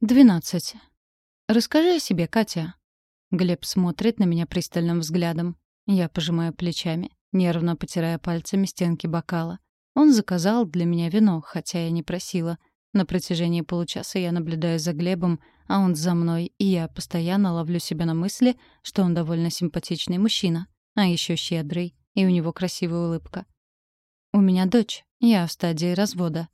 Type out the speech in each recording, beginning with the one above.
12. «Расскажи о себе, Катя». Глеб смотрит на меня пристальным взглядом. Я пожимаю плечами, нервно потирая пальцами стенки бокала. Он заказал для меня вино, хотя я не просила. На протяжении получаса я наблюдаю за Глебом, а он за мной, и я постоянно ловлю себя на мысли, что он довольно симпатичный мужчина, а еще щедрый, и у него красивая улыбка. «У меня дочь, я в стадии развода»,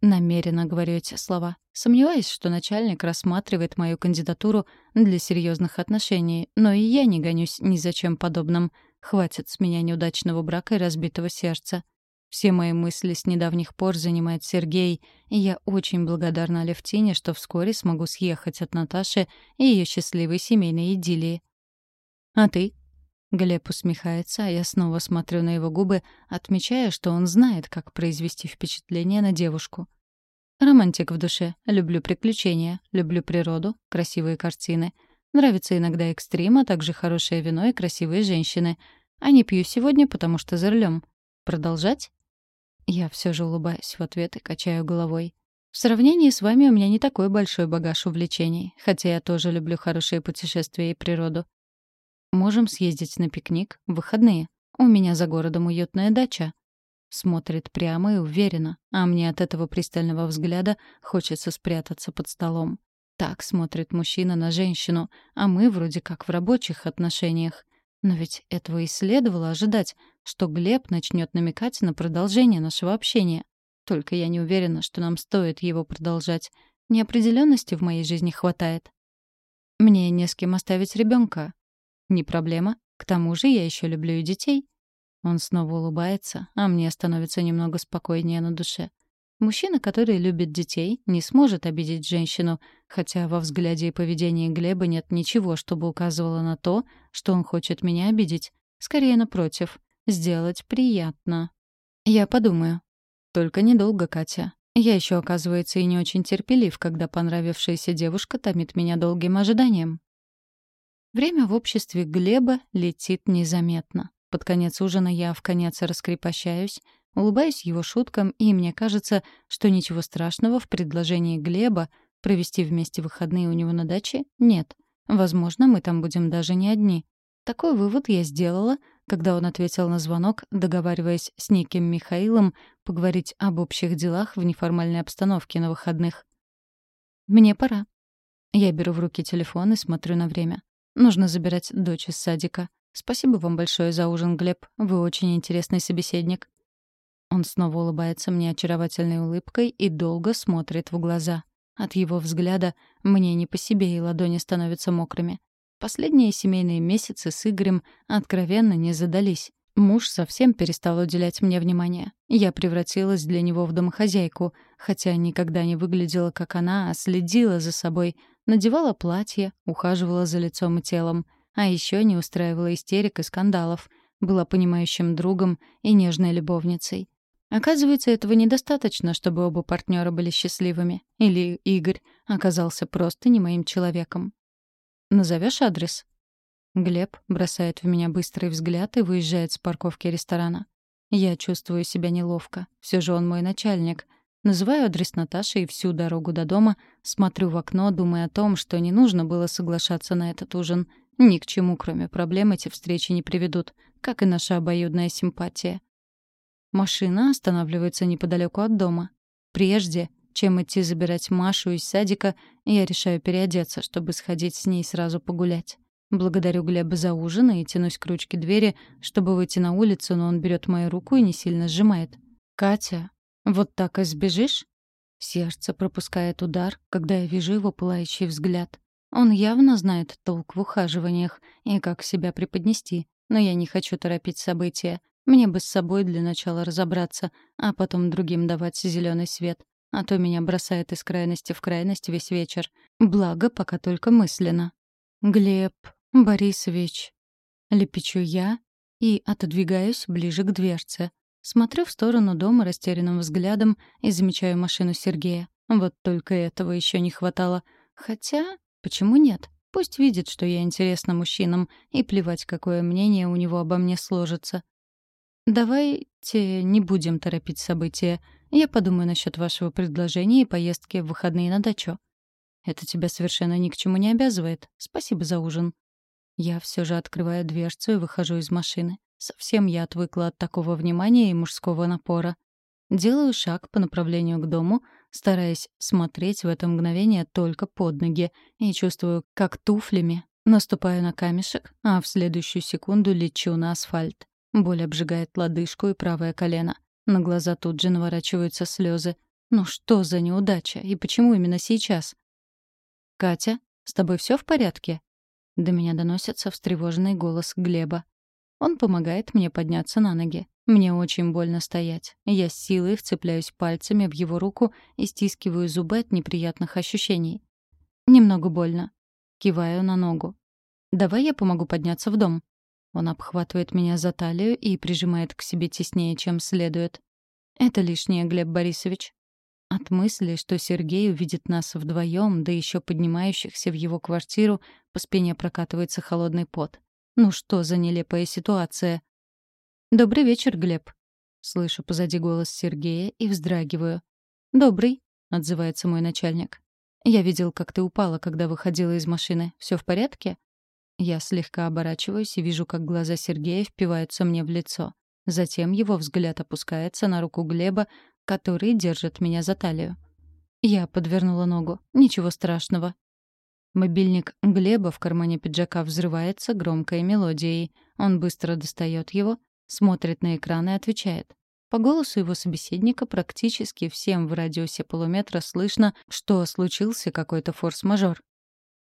Намеренно говорю эти слова. Сомневаюсь, что начальник рассматривает мою кандидатуру для серьезных отношений, но и я не гонюсь ни за чем подобным. Хватит с меня неудачного брака и разбитого сердца. Все мои мысли с недавних пор занимает Сергей, и я очень благодарна Левтине, что вскоре смогу съехать от Наташи и ее счастливой семейной идиллии. «А ты?» Глеб усмехается, а я снова смотрю на его губы, отмечая, что он знает, как произвести впечатление на девушку. Романтик в душе. Люблю приключения, люблю природу, красивые картины. Нравится иногда экстрим, а также хорошее вино и красивые женщины. А не пью сегодня, потому что за рулем. Продолжать? Я все же улыбаюсь в ответ и качаю головой. В сравнении с вами у меня не такой большой багаж увлечений, хотя я тоже люблю хорошие путешествия и природу. Можем съездить на пикник в выходные. У меня за городом уютная дача. Смотрит прямо и уверенно, а мне от этого пристального взгляда хочется спрятаться под столом. Так смотрит мужчина на женщину, а мы вроде как в рабочих отношениях. Но ведь этого и следовало ожидать, что Глеб начнет намекать на продолжение нашего общения. Только я не уверена, что нам стоит его продолжать. Неопределенности в моей жизни хватает. Мне не с кем оставить ребенка, не проблема. К тому же я еще люблю и детей. Он снова улыбается, а мне становится немного спокойнее на душе. Мужчина, который любит детей, не сможет обидеть женщину, хотя во взгляде и поведении Глеба нет ничего, чтобы указывало на то, что он хочет меня обидеть. Скорее, напротив, сделать приятно. Я подумаю. Только недолго, Катя. Я еще, оказывается, и не очень терпелив, когда понравившаяся девушка томит меня долгим ожиданием. Время в обществе Глеба летит незаметно. Под конец ужина я в конец раскрепощаюсь, улыбаюсь его шуткам, и мне кажется, что ничего страшного в предложении Глеба провести вместе выходные у него на даче нет. Возможно, мы там будем даже не одни. Такой вывод я сделала, когда он ответил на звонок, договариваясь с неким Михаилом поговорить об общих делах в неформальной обстановке на выходных. «Мне пора». Я беру в руки телефон и смотрю на время. Нужно забирать дочь из садика. Спасибо вам большое за ужин, Глеб. Вы очень интересный собеседник. Он снова улыбается мне очаровательной улыбкой и долго смотрит в глаза. От его взгляда мне не по себе, и ладони становятся мокрыми. Последние семейные месяцы с Игорем откровенно не задались. Муж совсем перестал уделять мне внимание. Я превратилась для него в домохозяйку, хотя никогда не выглядела как она, а следила за собой, надевала платье, ухаживала за лицом и телом, а еще не устраивала истерик и скандалов, была понимающим другом и нежной любовницей. Оказывается, этого недостаточно, чтобы оба партнера были счастливыми. Или Игорь оказался просто не моим человеком. Назовешь адрес? Глеб бросает в меня быстрый взгляд и выезжает с парковки ресторана. Я чувствую себя неловко. Все же он мой начальник. Называю адрес Наташи и всю дорогу до дома смотрю в окно, думая о том, что не нужно было соглашаться на этот ужин. Ни к чему, кроме проблем, эти встречи не приведут, как и наша обоюдная симпатия. Машина останавливается неподалеку от дома. Прежде, чем идти забирать Машу из садика, я решаю переодеться, чтобы сходить с ней сразу погулять. Благодарю Глеба за ужин и тянусь к ручке двери, чтобы выйти на улицу, но он берет мою руку и не сильно сжимает. «Катя, вот так и сбежишь?» Сердце пропускает удар, когда я вижу его пылающий взгляд. Он явно знает толк в ухаживаниях и как себя преподнести, но я не хочу торопить события. Мне бы с собой для начала разобраться, а потом другим давать зеленый свет. А то меня бросает из крайности в крайность весь вечер. Благо, пока только мысленно. «Глеб, «Борисович», — лепечу я и отодвигаюсь ближе к дверце. Смотрю в сторону дома растерянным взглядом и замечаю машину Сергея. Вот только этого еще не хватало. Хотя, почему нет? Пусть видит, что я интересна мужчинам, и плевать, какое мнение у него обо мне сложится. Давайте не будем торопить события. Я подумаю насчет вашего предложения и поездки в выходные на дачу. Это тебя совершенно ни к чему не обязывает. Спасибо за ужин». Я все же открываю дверцу и выхожу из машины. Совсем я отвыкла от такого внимания и мужского напора. Делаю шаг по направлению к дому, стараясь смотреть в это мгновение только под ноги, и чувствую, как туфлями наступаю на камешек, а в следующую секунду лечу на асфальт. Боль обжигает лодыжку и правое колено. На глаза тут же наворачиваются слезы. Ну что за неудача? И почему именно сейчас? «Катя, с тобой все в порядке?» До меня доносится встревоженный голос Глеба. Он помогает мне подняться на ноги. Мне очень больно стоять. Я с силой вцепляюсь пальцами в его руку и стискиваю зубы от неприятных ощущений. Немного больно. Киваю на ногу. «Давай я помогу подняться в дом». Он обхватывает меня за талию и прижимает к себе теснее, чем следует. «Это лишнее, Глеб Борисович». От мысли, что Сергей увидит нас вдвоем, да еще поднимающихся в его квартиру, по спине прокатывается холодный пот. Ну что за нелепая ситуация? «Добрый вечер, Глеб». Слышу позади голос Сергея и вздрагиваю. «Добрый», — отзывается мой начальник. «Я видел, как ты упала, когда выходила из машины. Все в порядке?» Я слегка оборачиваюсь и вижу, как глаза Сергея впиваются мне в лицо. Затем его взгляд опускается на руку Глеба, который держит меня за талию. Я подвернула ногу. Ничего страшного. Мобильник Глеба в кармане пиджака взрывается громкой мелодией. Он быстро достает его, Смотрит на экран и отвечает. По голосу его собеседника практически всем в радиусе полуметра слышно, что случился какой-то форс-мажор.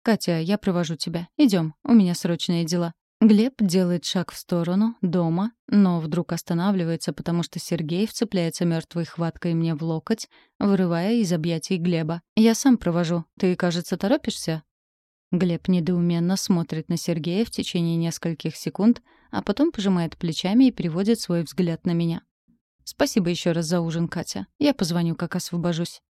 «Катя, я провожу тебя. Идем, у меня срочные дела». Глеб делает шаг в сторону, дома, но вдруг останавливается, потому что Сергей вцепляется мертвой хваткой мне в локоть, вырывая из объятий Глеба. «Я сам провожу. Ты, кажется, торопишься?» Глеб недоуменно смотрит на Сергея в течение нескольких секунд, а потом пожимает плечами и переводит свой взгляд на меня. «Спасибо еще раз за ужин, Катя. Я позвоню, как освобожусь».